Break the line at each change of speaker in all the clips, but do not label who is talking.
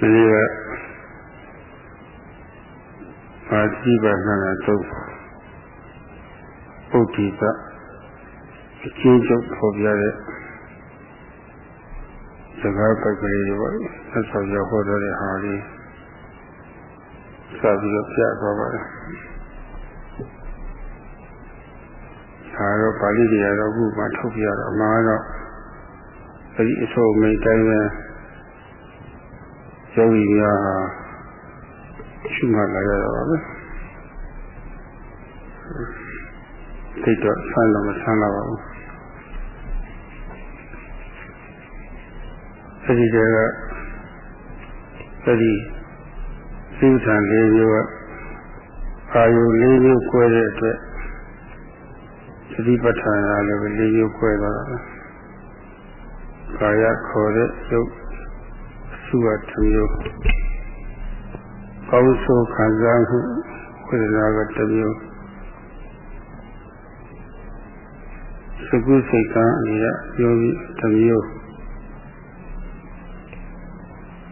ဒီကပါတိပါဏနာသုတ်ပုဒ္ဓိကအချင်းချုပ်ပေါ်ပြတဲ့စကားပတ်ကလေးတွေပေါ့ဆက်ဆောင်ရဟောတော်တဲ့ဟာလေးစပြီးတော့ပြသွားပါတယ်ဒါတော့ပါဠိတွေကတော့အခုမှထုတ်ပြတော့အမှားတော့အဲဒီအဆိုမိတ်တိုင်းပဲ ယောဂီများဟာရှုမှတ်လာရတော့ပါပဲသိတော့ဆန်းတော့မဆန်းလာပါဘူးအဲဒီတည်းကအဲဒီစိတ်ဓာတ်လေးမျိုးကအာယုလေးမျိုး꿰တဲ့အတွက်သတိပဋ္ဌာန်အားလည်းလေးမျိုး꿰သွားတာကာယခေါ်တဲ့ရုပ် စုရတစ်မျိုးကောင်းဆိုခံစားမှုဝေဒနာကတစ်မျိုးစကုစိတ်ကံအနေနဲ့ပြောပြီးတစ်မျိုး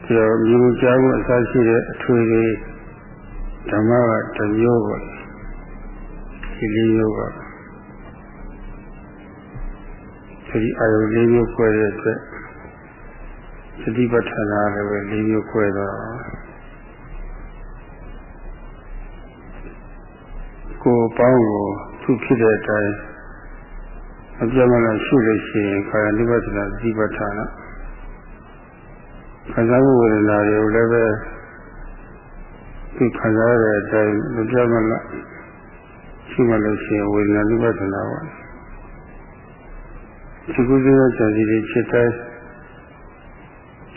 ကျော်မြူကြားမှုအစရှိတဲ့အထွေတွေဓမ္မကတစ်မျိုးပေါ့ဒီလေးမျိုးပါဒီအာယုလေးမျိုး꿰တဲ့အတွက် သတိပဋ္ဌာန်လည်းပဲလေးမျိုး꿰တော့ကိုယ်ပေါင်းကိုသူဖြစ်တဲ့အတိုင်းအပြတ်မလားရှုလို့ရှိရင်ခါရနိဗ္ဗာန်သတိပဋ္ဌာန်ခံစားမှုဝေဒနာတွေကိုလည်းပဲသူခံစားရတဲ့အတိုင်းမပြတ်မလားရှိမှလို့ရှိရင်ဝေဒနာနိဗ္ဗာန်ပါဒီကုသိုလ်ကြံစီတွေဖြစ်တိုင်း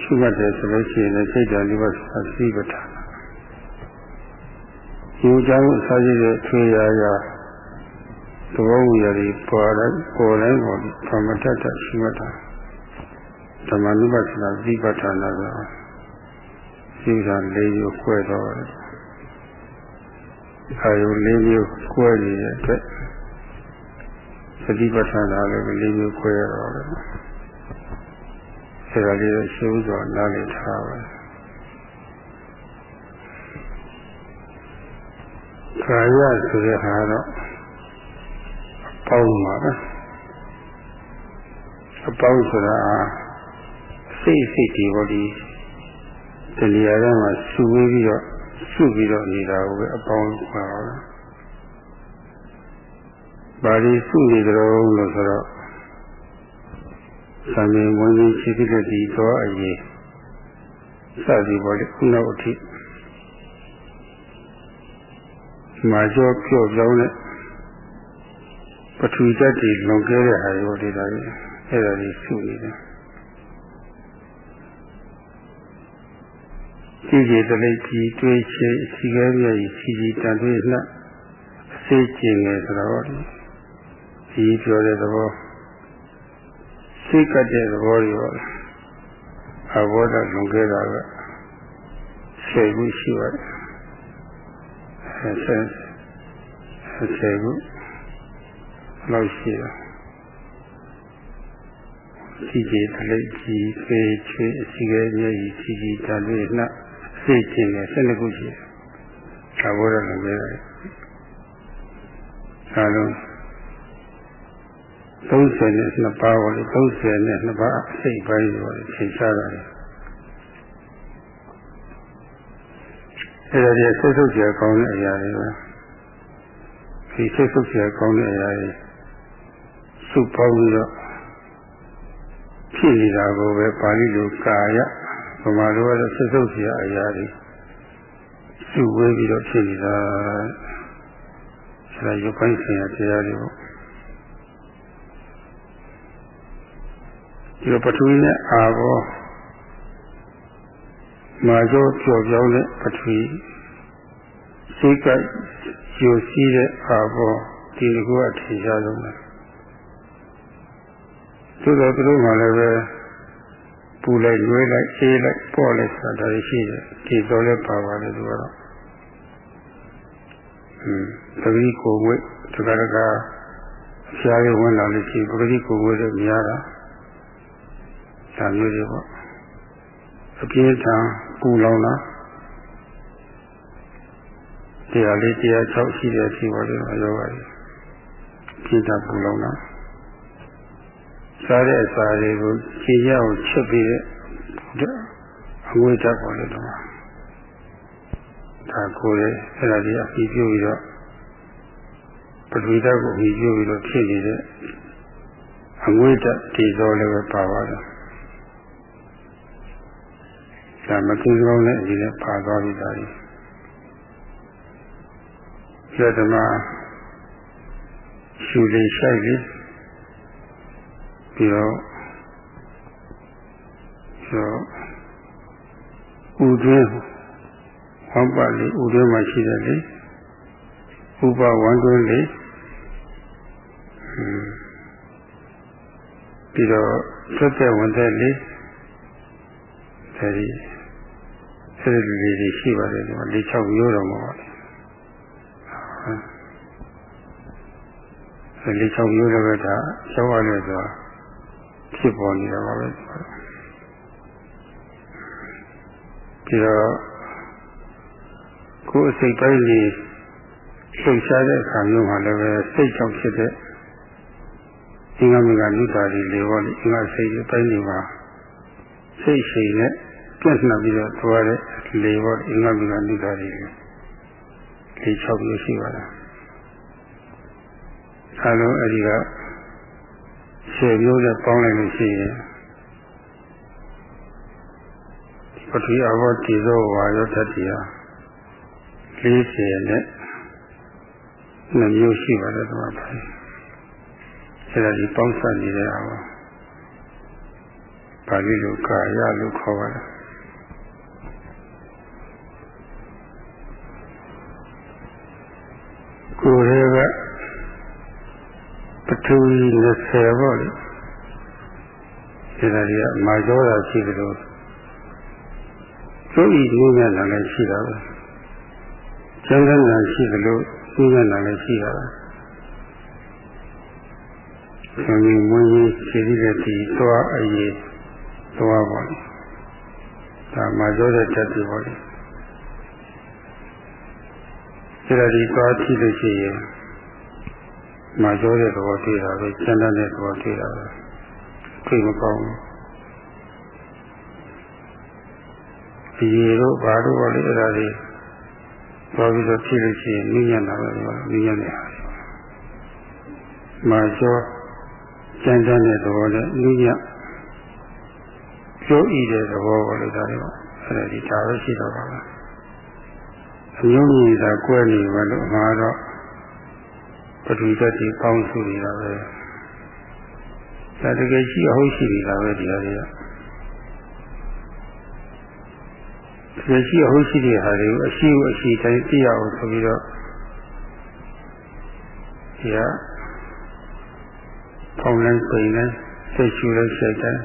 ရှိရတယ်ဆိုလို့ရှိရင်လည်းစိတ်တော်လေးပါဆက်စည်းပဋ္ဌာန်။ဒီကြောင့်အစာရှိတဲ့ထွေရာရာသဘောဝီရတွေပေါ်တိုင်းပေါ်တိုင်းပေါ်ဓမ္မတတ္တရှိမှတ်တာ။ဓမ္မနုပါဒနာသိပဋ္ဌာန်တော့စိတ်ဓာတ်၄မျိုးခွဲတော့တယ်။အာယု၄မျိုးခွဲနေတဲ့အတွက်သတိပဋ္ဌာန်လည်း၄မျိုးခွဲရတော့တယ်။ အဲဒါလေးကိုရှင်းစွာနားလည်ထားပါကာယဆိုတဲ့ဟာတော့အပေါင်းပါပဲအပေါင်းဆိုတာစိတ်စိတ်ဒီဘောဒီတရားထဲမှာစုဝေးပြီးတော့စုပြီးတော့နေတာကိုပဲအပေါင်းပါပါဘာဒီစုနေကြတော့လို့ဆိုတော့ သံဃာဝန်ကြီးရှိသည့်ဒီတော့အရေးစသည်ပေါ်လေခုနောက်အထိမာကျော်ပြော့ပြောင်းတဲ့ပထဝီဓာတ်တွေလွန်ကဲတဲ့ဟာရောဒီတိုင်းအဲ့ဒါကြီးစုနေတယ်ကြည်ကြည်တလိပ်ကြီးတွေးချေစီခဲပြည့်စီကြီးတန်တွေးနှက်အစေးကျင်ငယ်ဆိုတော့ဒီပြောတဲ့သဘော စိတ်ကတဲ့သဘောတွေပါအဘောဓလွန်ခဲ့တာကဆယ်ခုရှိပါတယ်အဲဆယ်ဆယ်ခုလောက်ရှိတာစီကြီးတလိပ်ကြီးဖေးချွေးအစီကဲမြည်ကြီးစီကြီးတန်တွေနှက်စိတ်ချင်းနဲ့၁၂ခုရှိတယ်အဘောဓလွန်ခဲ့တယ်အဲလုံး 30နဲ့2ပါးပေါ့လေ30နဲ့2ပါးအစိတ်ပိုင်းပေါ့လေသင်ရှားတာလေအဲ့ဒါကြီးဆုပ်ဆုပ်ကြကောင်းတဲ့အရာတွေပဲဒီဆုပ်ဆုပ်ကြကောင်းတဲ့အရာတွေစုပေါင်းပြီးတော့ဖြစ်နေတာကိုပဲပါဠိလိုကာယဗမာလိုကတော့ဆုပ်ဆုပ်ကြအရာတွေစုဝေးပြီးတော့ဖြစ်နေတာအဲဒါရုပ်ပိုင်းဆိုင်ရာတရားတွေပေါ့ ဒီလိုပထဝီနဲ့အာဘောမာကျော်ပြော့ပြောင်းတဲ့ပထဝီစိတ်ကယူစီးတဲ့အာဘောဒီကူကထင်ရှားဆုံးပဲသို့တော်သူတို့မှလည်းပဲပူလိုက်ရွေးလိုက်အေးလိုက်ပေါ့လိုက်ဆိုတာဒါရှိတယ်ဒီတော့လည်းပါပါတယ်သူကတော့ဟွန်းသတိကိုဝိတကရကဆရာကြီးဝင်လာလို့ရှိရင်ပဂတိကိုဝိတွေများတာ ဒါမျိုးတွေပေါ့အပြင်းထန်ပူလောင်တာတရားလေးတရား၆ရှိတဲ့အချိန်ပေါ်လေးရောပါလေပြင်းတာပူလောင်တာစားတဲ့အစာတွေကိုခြေရအောင်ချက်ပြီးတဲ့အငွေဓာတ်ပေါ်လေတော့ဒါကိုလေအဲ့ဒါကြီးအပြီးပြုပြီးတော့ပထဝီဓာတ်ကိုအပြီးပြုပြီးတော့ဖြစ်နေတဲ့အငွေဓာတ်ဒီသောလည်းပဲပါပါတယ် ဒါမကင်းကောင်းတဲ့အကြီးနဲ့ပါသွားပြီဒါကြီးကျဓမ္မရှူလေးရှိုက်လေးပြီးတော့ဆိုဥဒင်းဝမ်းပါလေးဥဒင်းမှာရှိတယ်လေဥပဝမ်းတွင်းလေးပြီးတော့သက်သက်ဝင်သက်လေးအဲဒီဆ က်လူလေးတွေရှိပါတယ်ဒီမှာ၄၆မျိုးတော့မှာပါအဲ၄၆မျိုးလည်းပဲဒါကျောင်းရတယ်ဆိုတာဖြစ်ပေါ်နေတာပါပဲဒီတော့ကိုယ်စိတ်တိုင်းကြီးလှုပ်ရှားတဲ့အခါမျိုးမှာလည်းပဲစိတ်ကြောင့်ဖြစ်တဲ့အင်္ဂမင်္ဂမိတာတွေလေဘောအင်္ဂစိတ်တိုင်းတွေမှာစိတ်ရှိနဲ့ ပြန့်နှံ့ပြီးတော့သွားတဲ့လေဘောအင်္ဂမင်္ဂမိတာတွေလေ၆မျိုးရှိပါလားအဲလိုအဲဒီကဆယ်မျိုးနဲ့ပေါင်းလိုက်လို့ရှိရင်ပထဝီအဘောတိဇောဝါယောတတ္တိဟာ40နဲ့နှစ်မျိုးရှိပါတယ်ဒီမှာပဲအဲဒါဒီပေါင်းစပ်နေတဲ့အောင်ပါဠိလိုကာယလို့ခေါ်ပါတယ် ကိုယ်ရဲ့ကပထဝီ20ပေါ့လေဒါတွေကမာကျောတာရှိကြလို့သူ့ဤနည်းနဲ့လည်းရှိတာပဲကျန်တဲ့နာရှိကြလို့နည်းနဲ့လည်းရှိတာပဲဆံမီမွေးကြီးခြေရည်တဲ့ဒီသွားအရေးသွားပါလေဒါမာကျောတဲ့တက်ပြီပေါ့လေ ဒါဒီသွားကြည့်လို့ရှိရင်မာကျောတဲ့သဘောတွေ့တာပဲကျန်တဲ့သဘောတွေ့တာပဲတွေ့မကောင်းဘူးဒီလိုဘာလို့ပါလဲအဲ့ဒါလေးသွားပြီးတော့ဖြစ်လို့ရှိရင်မြင်ရတာပဲမြင်ရတဲ့ဟာမာကျောကျန်တဲ့သဘောနဲ့မြင်ရကျိုးဤတဲ့သဘောပါလို့ဒါတွေပါအဲ့ဒါဒီဒါပဲရှိတော့ပါလား အမျိုးကြီးသာကွဲနေပါလို့မှာတော့ပထဝီဓာတ်ကြီးပေါင်းစုနေတာပဲဒါတကယ်ရှိအဟုတ်ရှိနေတာပဲဒီဟာတွေကတကယ်ရှိအဟုတ်ရှိတဲ့ဟာတွေကိုအရှိကိုအရှိတိုင်းသိရအောင်ဆိုပြီးတော့ဒီဟာပေါင်းလိုက်ပြင်လိုက်စိတ်ရှူလိုက်စိတ်တိုင်း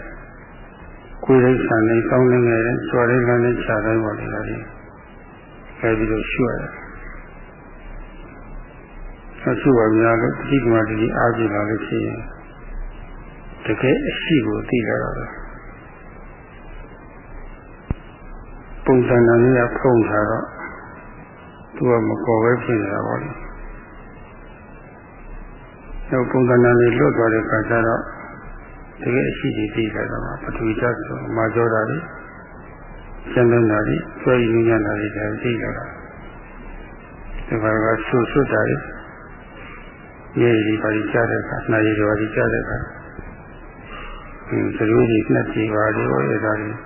ကိုယ်လိုက်ဆန်လိုက်တောင်းလိုက်ငယ်လိုက်ကြွားလိုက်လမ်းလိုက်ခြားတိုင်းပေါ်နေတာဒီ အဲဒီလိုရှုရတယ်ဆက်စုပါများလို့တိကမာတိအားကြည့်လာလို့ရှိရင်တကယ်အရှိကိုသိလာတော့ပုံစံနာလေးကဖုံးထားတော့သူကမပေါ်ပဲဖြစ်နေတာပေါ့လေနောက်ပုံစံနာလေးလွတ်သွားတဲ့ခါကျတော့တကယ်အရှိကြီးသိလာတော့ပထဝီဓာတ်ဆိုမာကြောတာလေး ကျန်တဲ့နာလေးဆွဲရင်းညံ့တာလေးဒါသိလာတာဒီဘာကဆူဆွတ်တာလေးရေဒီပါကြီးကြားတဲ့အခါနှာရည်တော်ကြီးကြားတဲ့အခါအင်းသတိကြီးနှစ်ကြည်ပါလေဟောရတာကြီး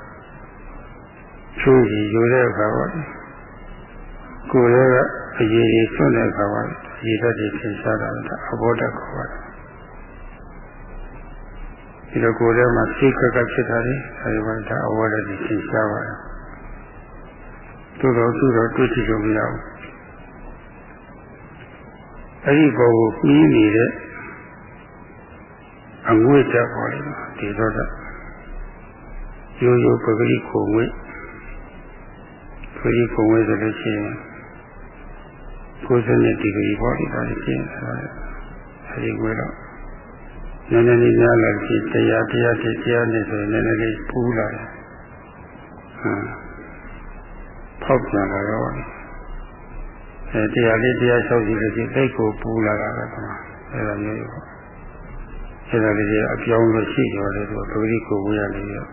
ချိုးကြီးယူတဲ့အခါပေါ့ကိုယ်ရဲ့အရေးကြီးဆွတဲ့အခါပေါ့ရေဓာတ်ကြီးသင်ရှားတာအဘောဓာတ်ခေါ်ပါတယ် ဒီလိုကိုယ်ထဲမှာစိတ်ကကဖြစ်တာလေအဲဒီမှာဒါအဝရတိသင်ရှားပါတယ်သူတော်သူတော်တွေ့ကြည့်လို့မရဘူးအဲ့ဒီဘောကိုပြီးနေတဲ့အငွေ့တက်ပေါ်လေဒီတော့ရိုးရိုးပဂရိခုံငွေ့ပဂရိခုံငွေ့ဆိုလို့ရှိရင်90ဒီဂရီပေါ်ဒီပါလိမ့်ရှင်အဲဒီငွေတော့ နည်းနည်းလေးများလာပြီတရားတရားတရားနဲ့ဆိုရင်နည်းနည်းလေးပူးလာတယ်ဟမ်ဖောက်ပြန်လာတော့အဲတရားလေးတရားလျှောက်ကြည့်လို့ရှိရင်သိကိုပူလာတာပဲကွာအဲဒါမျိုးပေါ့အဲဒါလေးအပြောင်းလို့ရှိကြတယ်သူပဂတိကိုဝေးရနေရော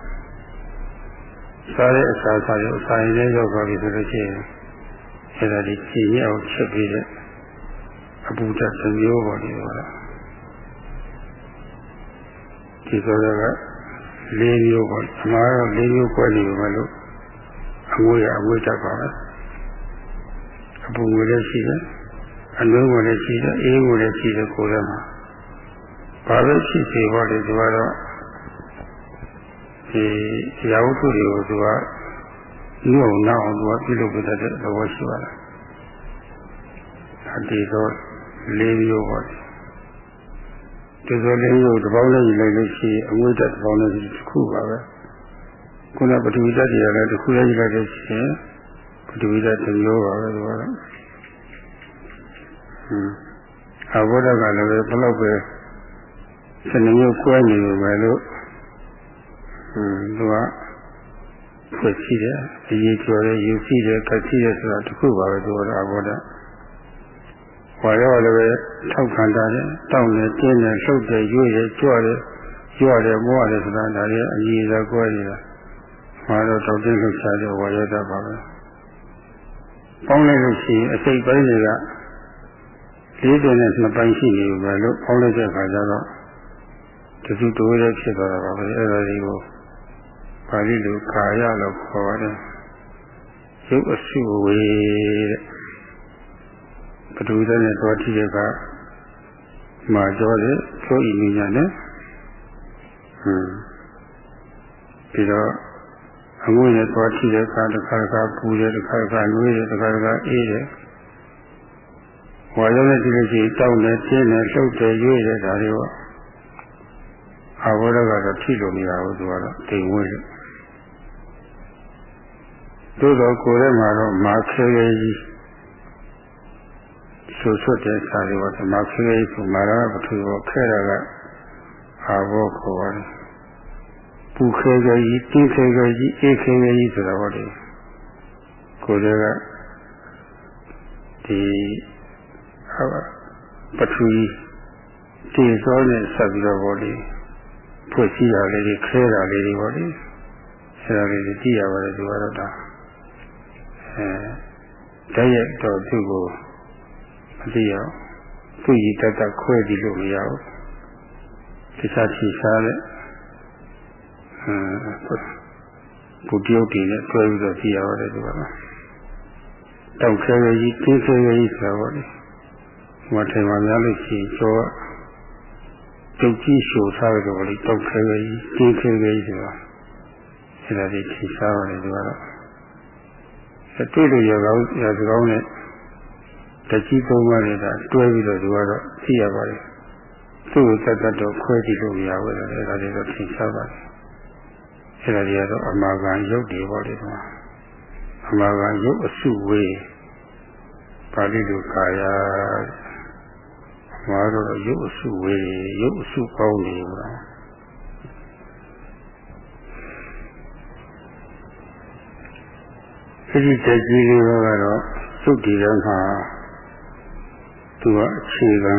စားတဲ့အစာစားရအစာရင်လည်းရောက်သွားပြီဆိုလို့ရှိရင်အဲဒါလေးကြည်ရအောင်ချက်ပြီးတဲ့အပူဓာတ်မျိုးပေါ်နေတော့ ဒီဆိုတော့လေးမျိုးပေါ့အမှားတော့လေးမျိုးကွဲနေပါလို့အငွေရအငွေတတ်ပါပဲအပူငွေလည်းရှိတယ်အနှွေးငွေလည်းရှိတယ်အေးငွေလည်းရှိတယ်ကိုယ်ထဲမှာဘာလို့ရှိစေပေါ့လေဒီကတော့ဒီရာဝတ္ထုတွေကိုသူကညှို့နောက်အောင်သူကပြုလုပ်ပြတတ်တဲ့သဘောရှိပါလားအတေတော့လေးမျိုးပေါ့ ဒီဆိုလေးမျိုးတစ်ပေါင်းလေးယူလိုက်လို့ရှိရင်အငွေတက်တစ်ပေါင်းလေးတစ်ခုပါပဲခုနပထဝီဓာတ်တွေကလည်းတစ်ခုလေးယူလိုက်လို့ရှိရင်ပထဝီဓာတ်တစ်မျိုးပါပဲဒီကတော့ဟွန်းအဘောဓကလည်းဘယ်လောက်ပဲစနေမျိုးကွဲနေမယ်လို့ဟွန်းသူကဖွင့်ရှိတယ်ဒီရေကျော်တယ်ယူရှိတယ်ကရှိတယ်ဆိုတာတစ်ခုပါပဲသူကတော့အဘောဓ ဝါရောလည်းပဲထောက်ခံတာတယ်တောင်းတယ်တင်းတယ်လှုပ်တယ်ရွေ့တယ်ကြွတယ်ကြွတယ်မောရတယ်ဆိုတာဒါလည်းအကြီးသာကွဲနေတာမှာတော့တောက်တင်းလှုပ်ရှားတဲ့ဝါရောတတ်ပါပဲပေါင်းလိုက်လို့ရှိရင်အစိတ်ပိုင်းတွေကလေးတွင်နဲ့နှစ်ပိုင်းရှိနေပြီလို့ပေါင်းလိုက်တဲ့အခါကျတော့တစုတိုးရဲဖြစ်သွားတာပါပဲအဲ့ဒါဒီကိုပါဠိလိုခါရလို့ခေါ်ပါတယ်ရုပ်အစုဝေတဲ့ ပထဝီဓာတ်နဲ့သွားထိတဲ့ကမှာကြောတဲ့ချိုးဤမိညာနဲ့ဟွန်းပြီးတော့အငွေ့နဲ့သွားထိတဲ့ကတစ်ခါတစ်ခါပူတယ်တစ်ခါတစ်ခါနှွေးတယ်တစ်ခါတစ်ခါအေးတယ်ဝါရုံးနဲ့ဒီလိုကြီးတောင်းတယ်ကျင်းတယ်လှုပ်တယ်ရွေ့တယ်ဒါတွေပေါ့အဘောဓကတော့ထိလို့မရဘူးသူကတော့တိမ်ဝဲတယ်သို့တော့ကိုယ်ထဲမှာတော့မာခဲခဲကြီး ဆူဆွတ်တဲ့စာတွေပေါ့မာခဲခဲကြီးဆိုမာရပထူပေါ့ခဲတာကအဘောခေါ်ပါတယ်ပူခဲခဲကြီးတင်းခဲခဲကြီးအေးခဲခဲကြီးဆိုတာပေါ့လေကိုယ်ထဲကဒီပထူတည်စောနဲ့ဆက်ပြီးတော့ပေါ့လေဖွင့်ရှိတာလေးတွေခဲတာလေးတွေပေါ့လေအဲဒါလေးတွေကြည့်ရပါတယ်ဒီကတော့ဒါအဲတည့်ရက်တော့သူ့ကို မသိရသူ့ရည်တတ်တခွဲပြီးလို့မရဘူးတခြားဖြေရှားတဲ့အဲဘုတ္တယုတ်တွေနဲ့တွဲပြီးတော့ကြည့်ရပါတယ်ဒီကတော့တောက်ခဲကြီးတင်းခဲကြီးဆိုတာပေါ့လေဟိုထိုင်မှများလို့ရှိရင်ကျော်တုတ်ကြီးရှို့ထားကြတော့လေတောက်ခဲကြီးတင်းခဲကြီးဆိုတာအဲဒါတွေဖြေရှားပါတယ်ဒီကတော့တွေ့လို့ရကောင်းရစကောင်းနဲ့ တကြီးသုံးပါးနေတာတွဲပြီးတော့ဒီကတော့သိရပါတယ်သူ့ကိုတတ်တတ်တော့ခွဲကြည့်လို့မရဘူးလေအဲဒါတွေတော့သင်ရှားပါတယ်အဲဒါတွေကတော့အမာခံရုပ်တွေပေါ့လေကွာအမာခံရုပ်အစုဝေးပါဠိလိုကာယမှာတော့ရုပ်အစုဝေးရုပ်အစုကောင်းနေပါအဲဒီတကြီးလေးကတော့သုတ်တည်တော့မှာ သူကအခြေခံ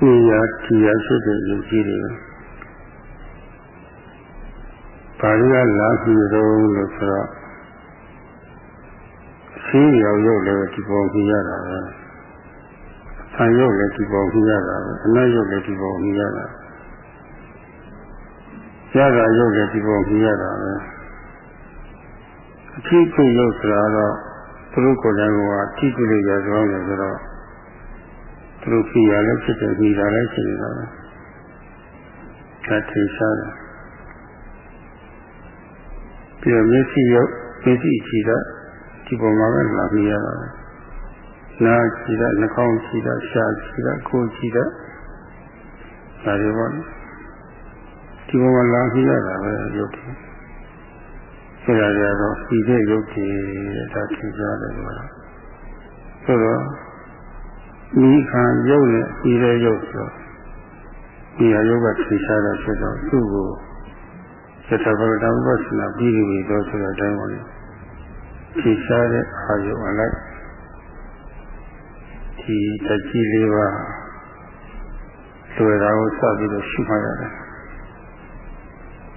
ဉာဏ်တရားဖြစ်တဲ့ယုတ်ကြီးတွေပါဠိကလာပြီးတော့လို့ဆိုတော့ရှင်းရောက်ရုပ်လည်းဒီပုံကြည့်ရတာပဲဆံရုပ်လည်းဒီပုံကြည့်ရတာပဲအနတ်ရုပ်လည်းဒီပုံကြည့်ရတာရတာရုပ်လည်းဒီပုံကြည့်ရတာပဲအထီးဖြစ်လို့ဆိုတာတော့သူတို့ကိုယ်တိုင်ကအထီးဖြစ်လို့ရသွားတယ်ဆိုတော့ သူတို့ဖြစ်ရလည်းဖြစ်တယ်ပြီးတာလည်းဖြစ်နေတာပဲဒါထင်ရှားတယ်ပြီးတော့မျက်စိရုပ်မျက်စိကြည့်တာဒီပုံမှာပဲလာပြီးရတာပဲနားကြည့်တာနှာခေါင်းကြည့်တာရှားကြည့်တာကိုယ်ကြည့်တာဒါတွေပေါ့ဒီပုံမှာလာပြီးရတာပဲရုပ်တယ်အဲဒါကြတော့ဒီတဲ့ရုပ်ကြီးဒါထင်ရှားတယ်ကွာဆိုတော့ မိခံရုပ်နဲ့ဒီတဲ့ရုပ်ဆိုဒီဟာရုပ်ကထင်ရှားတာဖြစ်တော့သူ့ကိုသတ္တဗရဒဝိပဿနာပြီးပြီတော့ဆိုတဲ့အတိုင်းပါလေဖြေရှားတဲ့အာယုအလိုက်ဒီတကြီးလေးပါလွယ်တာကိုစပြီးတော့ရှုမှရတယ်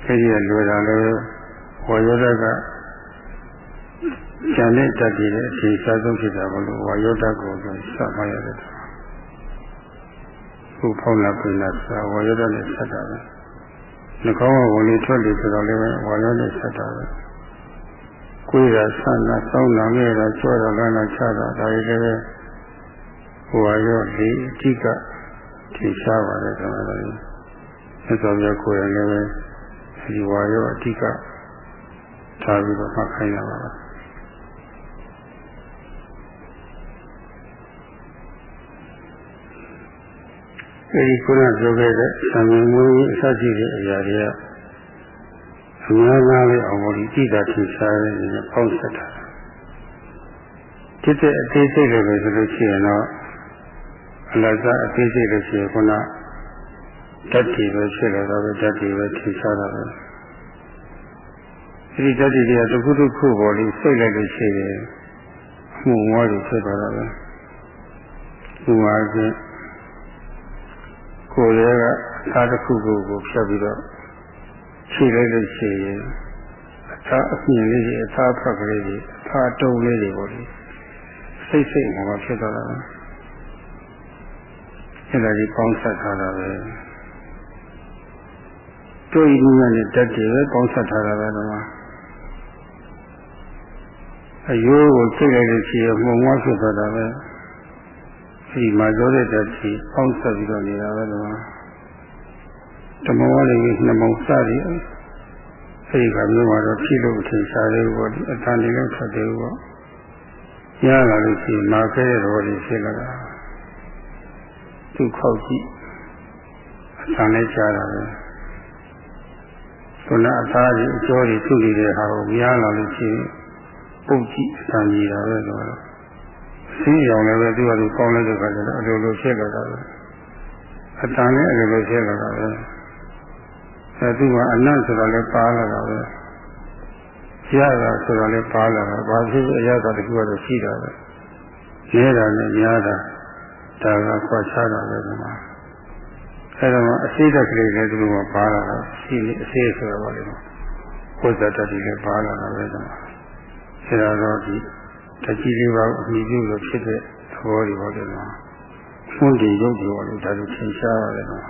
အဲဒီလွယ်တာလည်းဝါယောဓက ဉာဏ်နဲ့တတ်တည်တဲ့အချိန်စားဆုံးဖြစ်တာဘလို့ဝါယောဓကိုဆိုစမှရတယ်ခုဖောင်းလာပြင်လာဆိုတာဝါယောဓနဲ့ဆက်တာပဲနှကောင်းကဝင်လေထွက်လေဆိုတော့လည်းဝါယောနဲ့ဆက်တာပဲကိုယ်ကဆန္ဒစောင်းလာခဲ့တာကျွဲတော့လမ်းလာချတာဒါတွေလည်းဝါယောလေးအဓိကထင်ရှားပါတယ်ဆိုတော့လည်းသက်တော်ပြကိုယ်လည်းပဲဒီဝါယောအဓိကထားပြီးတော့မှတ်ခိုင်းရပါပါ အဲဒီခုနပြောခဲ့တဲ့သံဃာမွေးအစရှိတဲ့အရာတွေကအများကြီးပဲအောင်လို့ကြည်တာထင်ရှားတဲ့အနေနဲ့ပေါင်းဆက်တာတစ်တဲ့အသေးစိတ်တွေပဲဆိုလို့ရှိရင်တော့အလဇအသေးစိတ်လို့ရှိရင်ခုနဓာတ်တွေပဲဖြစ်လာတော့ဓာတ်တွေပဲထင်ရှားတာပဲဒီဓာတ်တွေကတစ်ခုတစ်ခုပေါ်လေးစိတ်လိုက်လို့ရှိရင်အမှုဝါးတွေဖြစ်သွားတာပဲဒီမှာချင်း ကိုယ်ရဲ့အသားတစ်ခုခုကိုဖြတ်ပြီးတော့ခြေလိုက်လို့ရှိရင်အသားအမြင်လေးတွေအသားဖက်ကလေးတွေအသားတုံးလေးတွေပေါ့လေစိတ်စိတ်မှာဖြစ်သွားတာပဲအဲ့ဒါကြီးပေါင်းဆက်ထားတာပဲတို့ဤနည်းနဲ့တက်တယ်ပဲပေါင်းဆက်ထားတာပဲတော့အယိုးကိုချိန်လိုက်လို့ရှိရင်မှုံမွားဖြစ်သွားတာပဲ ဒီမှာပြောတဲ့တက်ကြီးပေါင်းဆက်ပြီးတော့နေတာပဲတော့ဓမ္မဝါလေးကြီးနှမုံစသည်အဲဒီကမျိုးမှာတော့ဖြစ်လို့ထင်ရှားသေးဘူးပေါ့ဒီအတန်တွေလည်းထွက်သေးဘူးပေါ့ရလာလို့ရှိရင်မာခဲတဲ့တော်လေးဖြစ်လာတာသူခောက်ကြည့်အတန်လေးကြားတာပဲခုနအသားကြီးအကျော်ကြီးသူ့နေတဲ့ဟာကိုများလာလို့ရှိရင်ပုတ်ကြည့်အတန်ကြီးတာပဲတော့ ဆင်းရောင်လည်းပဲသူကသူကောင်းလိုက်တဲ့ခါကျတော့အလိုလိုဖြစ်လာတာပဲအတန်လည်းအလိုလိုဖြစ်လာတာပဲအဲသူကအနတ်ဆိုတာလည်းပါလာတာပဲရတာဆိုတာလည်းပါလာတာဘာဖြစ်အရသာတခုကတော့ရှိတာပဲနေတာနဲ့များတာဒါကခွာချတာပဲဒီမှာအဲတော့အစိတ်တက်ကလေးလည်းသူကပါလာတာရှိနေအစိတ်ဆိုတာပါလေကိုယ်ဇတ်တတိလည်းပါလာတာပဲဒီမှာအဲဒါတော့ဒီ တကြီးလေးပါအမိပြုလို့ဖြစ်တဲ့သဘောတွေပေါ့တယ်နော်ဖွင့်တည်ရုပ်တွေပေါ့လေဒါလိုသင်ရှားရတယ်နော်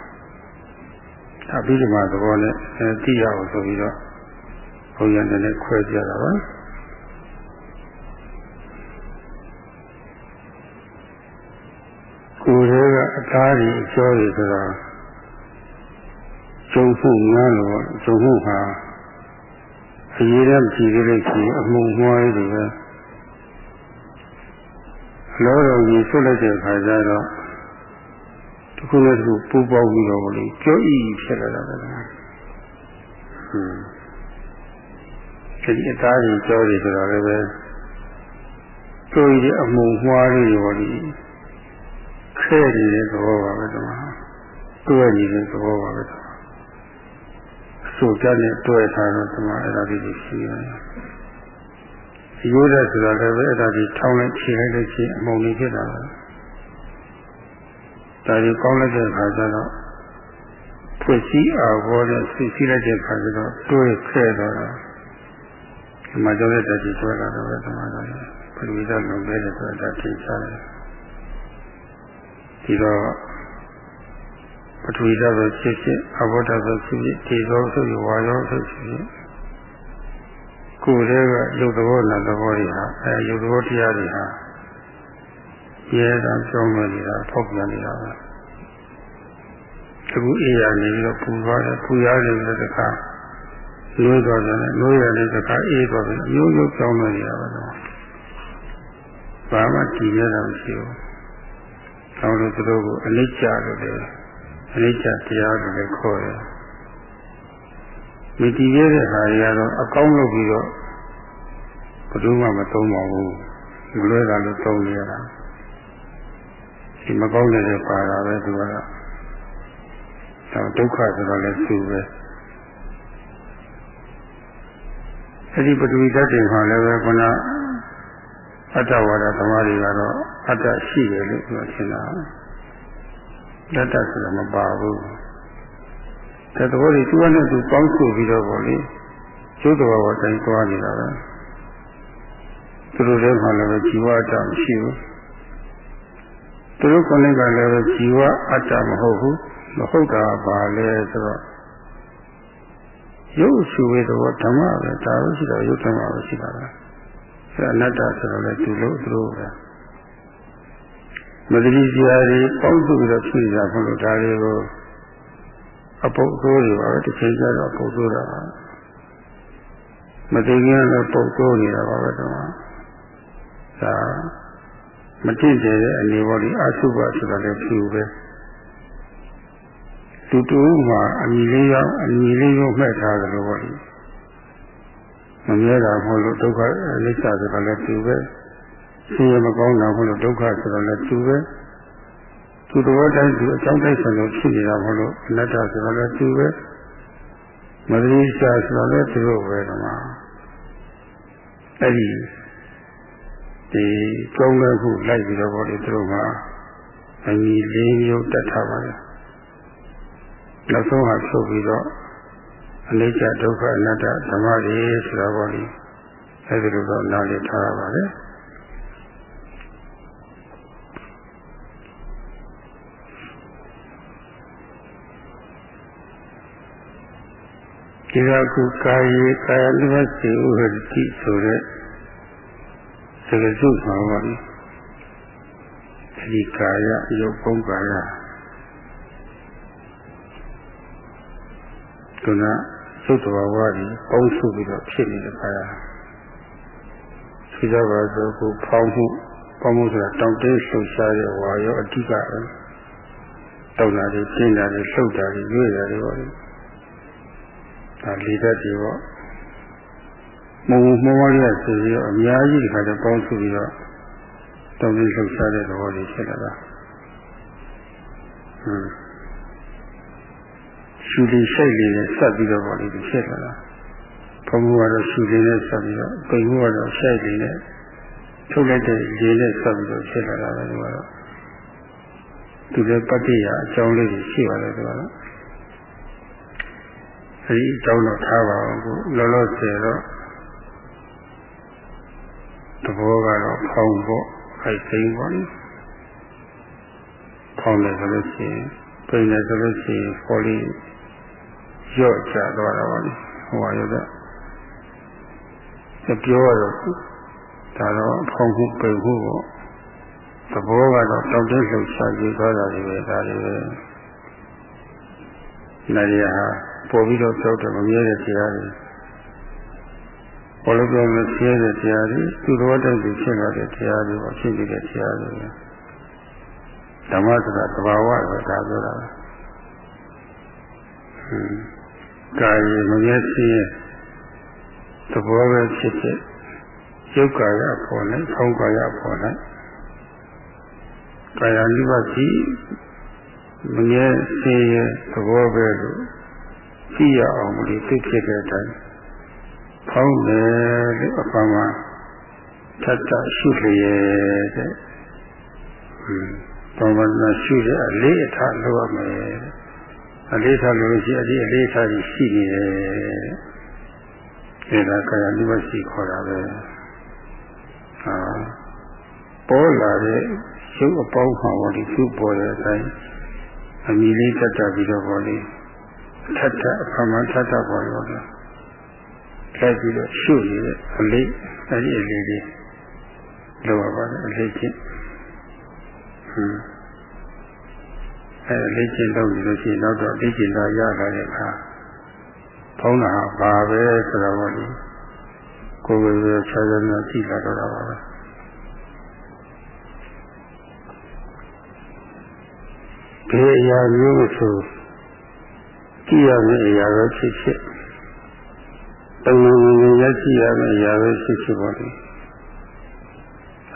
အဘိဓမ္မာသဘောနဲ့သိရအောင်ဆိုပြီးတော့ဘုရားနဲ့ခွဲကြတာပါကိုယ်ရဲ့အသားကြီးအကျော်ကြီးဆိုတော့ကျုံမှုငန်းလို့ကျုံမှုဟာအရေးနဲ့ကြည့်ကြလို့ရှိရင်အမှုမွှားတွေပဲ လောတော်ကြီးဆွလိုက်တဲ့ခါကျတော့တခုနဲ့တခုပူပေါင်းပြီးတော့လေကြောဤဖြစ်လာတာပဲဟွန်းဒီအသားကြီးကြောတွေဆိုတော့လည်းပဲကိုယ်ကြီးအမှုမွှားလေးတွေပေါ့လေခဲနေတဲ့သဘောပါပဲတမတွဲနေတဲ့သဘောပါပဲတမအဆိုကြတဲ့တွဲထားတော့တမအဲ့ဒါလေးရှိရတယ် ရိုးတဲ့ဆိုတာလည်းပဲအဲ့ဒါကြီးထောင်းလိုက်ခြေလိုက်လို့ရှိရင်အမုံလေးဖြစ်တာပဲဒါကြီးကောင်းလိုက်တဲ့ခါကျတော့ဖွင့်စည်းအားဘောနဲ့ဆီးစီးလိုက်တဲ့ခါကျတော့တွဲခဲတော့ဒီမှာကြောတဲ့တတိတွဲလာတော့ပဲတမန်တော်ပရိသတ်လုံခဲ့တဲ့ဆိုတာထိရှားတယ်ဒီတော့ပထဝီဓာတ်ဆိုဖြစ်ဖြစ်အဘောဓာတ်ဆိုဖြစ်ဖြစ်ဒီသောဆိုရဝါရောဆိုဖြစ် ကိုယ်တည်းကရုပ်သဘောနာသဘောတွေဟာအဲရုပ်သဘောတရားတွေဟာရဲတာကြောင်းနေတာဖောက်ပြန်နေတာပဲအခုအေးရနေပြီးတော့ပူသွားတယ်ပူရနေပြီးတော့တခါရိုးသွားတယ်ရိုးရနေတခါအေးသွားတယ်ရိုးရိုးကြောင်းနေတာပဲတော့ဘာမှတည်ရတာမရှိဘူး။ဆောင်းလို့သူတို့ကိုအနိစ္စလို့လည်းအနိစ္စတရားလို့လည်းခေါ်တယ် ဒီတည်ရတဲ့ဟာတွေကတော့အကောင်းလို့ပြီးတော့ဘယ်သူမှမသုံးပါဘူးဒီလွဲတာလို့သုံးရတာဒီမကောင်းတဲ့ပါတာပဲသူကတော့ဒုက္ခဆိုတော့လည်းသူပဲအဲ့ဒီပထဝီဓာတ်တွေမှာလည်းပဲခုနအတ္တဝါဒသမားတွေကတော့အတ္တရှိတယ်လို့ပြောချင်တာလက်တဆိုတာမပါဘူး တဲ့သဘောတွေသူကနဲ့သူပေါင်းစုပြီးတော့ပေါ့လေကျိုးတော်ဘောတိုင်းသွားနေတာပဲသူတို့ထဲမှာလည်းជីဝအတ္တမရှိဘူးသူတို့ကိုယ်နဲ့ကလည်းជីဝအတ္တမဟုတ်ဘူးမဟုတ်တာပါလေဆိုတော့ရုပ်စုဝေသဘောဓမ္မပဲဒါလို့ရှိတော့ရုပ်ဓမ္မပဲရှိတာပဲအဲအနတ္တဆိုတော့လည်းသူလို့သူတို့ပဲမတတိစရာတွေပေါင်းစုပြီးတော့ဖြည့်ကြဖို့လို့ဒါတွေကို အပုပ်ဆိုးတွေပါပဲတစ်ချိန်ကျတော့ပုပ်ဆိုးတာပါမသိခင်လည်းပုပ်ဆိုးနေတာပါပဲတော့ဒါမတင့်တယ်တဲ့အနေပေါ်ဒီအဆုဘဆိုတာလည်းဖြူပဲတူတူမှာအမိလေးရောက်အမိလေးကိုမှတ်ထားတယ်လို့ပေါ့လေမမြဲတာမဟုတ်လို့ဒုက္ခအနိစ္စဆိုတာလည်းသူပဲဆင်းရဲမကောင်းတာမဟုတ်လို့ဒုက္ခဆိုတာလည်းသူပဲ သူတော်တိုင်းသူအကြောင်းတိုင်းဆိုလို့ဖြစ်နေတာမဟုတ်လို့အနတ္တဆိုတာလည်းသူပဲမသတိစာဆိုတာလည်းသူတို့ပဲတော့မှာအဲ့ဒီဒီကြောင်းလည်းခုလိုက်ပြီးတော့ဘောလေသူတို့ကအညီလေးမျိုးတတ်ထားပါလေနောက်ဆုံးဟာထုတ်ပြီးတော့အနိစ္စဒုက္ခအနတ္တဓမ္မတွေဆိုတာပေါ့လေအဲဒီလိုတော့နားလည်ထားရပါလေ ဒီကခုကာယေကာယနိဗ္ဗာန်ဥဟတိဆိုတဲ့စကားစုမှာပါလေဒီကာယရုပ်ပုံကာယကသုတ်တော်ဝါဒီပေါင်းစုပြီးတော့ဖြစ်နေတဲ့ခါရသိကြပါစို့ကိုဖောင်းမှုပေါင်းမှုဆိုတာတောင့်တင်းလှုပ်ရှားတဲ့ဝါရောအဓိကပဲတောက်တာတွေကျင်းတာတွေလှုပ်တာတွေရွေ့တာတွေပေါ့လေ ဒါလေတတ်တွေပေါ့မုံမောမောလေးကဆိုပြီးတော့အများကြီးဒီခါကျပေါင်းစုပြီးတော့တောင့်တင်းလှုပ်ရှားတဲ့သဘောတွေဖြစ်လာတာဟွန်းရှူလေးရှိုက်လေးနဲ့ဆက်ပြီးတော့ပေါ့လေဒီဖြစ်လာတာဘုံကတော့ရှူလေးနဲ့ဆက်ပြီးတော့ပိန်မှုကတော့ရှိုက်လေးနဲ့ထုတ်လိုက်တဲ့ရေနဲ့ဆက်ပြီးတော့ဖြစ်လာတာပဲဒီကတော့သူလည်းပတ္တိယအကြောင်းလေးတွေရှိပါတယ်ဒီကတော့ အဲဒီအကြောင်းတော့ထားပါအောင်ကိုလောလောဆယ်တော့သဘောကတော့ဖောင်းဖို့ခိုက်သိမ်းပါလိမ့်ဖောင်းတယ်ဆိုလို့ရှိရင်ပိန်တယ်ဆိုလို့ရှိရင်ပေါ်လေးရော့ချသွားတာပါလေဟိုပါရတဲ့ပြောရတော့ဒါတော့ဖောင်းမှုပိန်မှုပေါ့သဘောကတော့တောက်တဲ့လှုပ်ရှားကြည့်သွားတာတွေပဲဒါတွေပဲနာရီဟာ ပေါ်ပြီးတော့ကြောက်တယ်မမြဲတဲ့တရားတွေဘောလုံးပြောမဆဲတဲ့တရားတွေသူတော်တိုက်ပြီးဖြစ်လာတဲ့တရားတွေပေါ့ဖြစ်နေတဲ့တရားတွေဓမ္မဆိုတာသဘာဝဆိုတာပြောတာဟွန်းကာယမမျက်စိရဲ့သဘောပဲဖြစ်ဖြစ်ယုတ်ကာယပေါ်၌ဖောင်းကာယပေါ်၌ကာယနိဗ္ဗာန်မမျက်စိရဲ့သဘောပဲလို့ ကြည့်ရအောင်လို့သိဖြစ်တဲ့အတိုင်းဖောင်းတယ်လို့အပမထပ်ထရှုလျက်တဲ့ဟွန်းဘာဝနာရှုတဲ့အလေးအထားလုပ်ရမယ်အလေးထားလို့ရှိအဒီအလေးထားပြီးရှိနေတယ်ဒါကကာယနိဗ္ဗာန်ရှိခေါ်တာပဲဟာပေါ်လာတဲ့ရုပ်အပေါင်းခံပေါ်ဒီသူ့ပေါ်တဲ့အတိုင်းအမိလေးတက်တက်ပြီးတော့ပေါ်လေး ထပ်ထပ်အဖမှထပ်ထပ်ပေါ်ရောတယ်လိုက်ပြီးတော့ရှုနေတဲ့အလေးအဲဒီအလေးလေးလောရပါတယ်အလေးချင်းဟွန်းအဲလေ့ကျင့်လုပ်နေလို့ရှိရင်တော့လေ့ကျင့်တာရလာတဲ့အခါဖုံးတာဘာပဲဆိုတော့ဘောလေကိုယ်ကိုယ်ရဆရာနဲ့ကြည့်လာတော့တာပါပဲဒီအရာမျိုးဆို ကြည့်ရမယ့်အရာပဲဖြစ်ဖြစ်တုံ့ပြန်ရကြည့်ရမယ့်အရာပဲဖြစ်ဖြစ်ပါလေ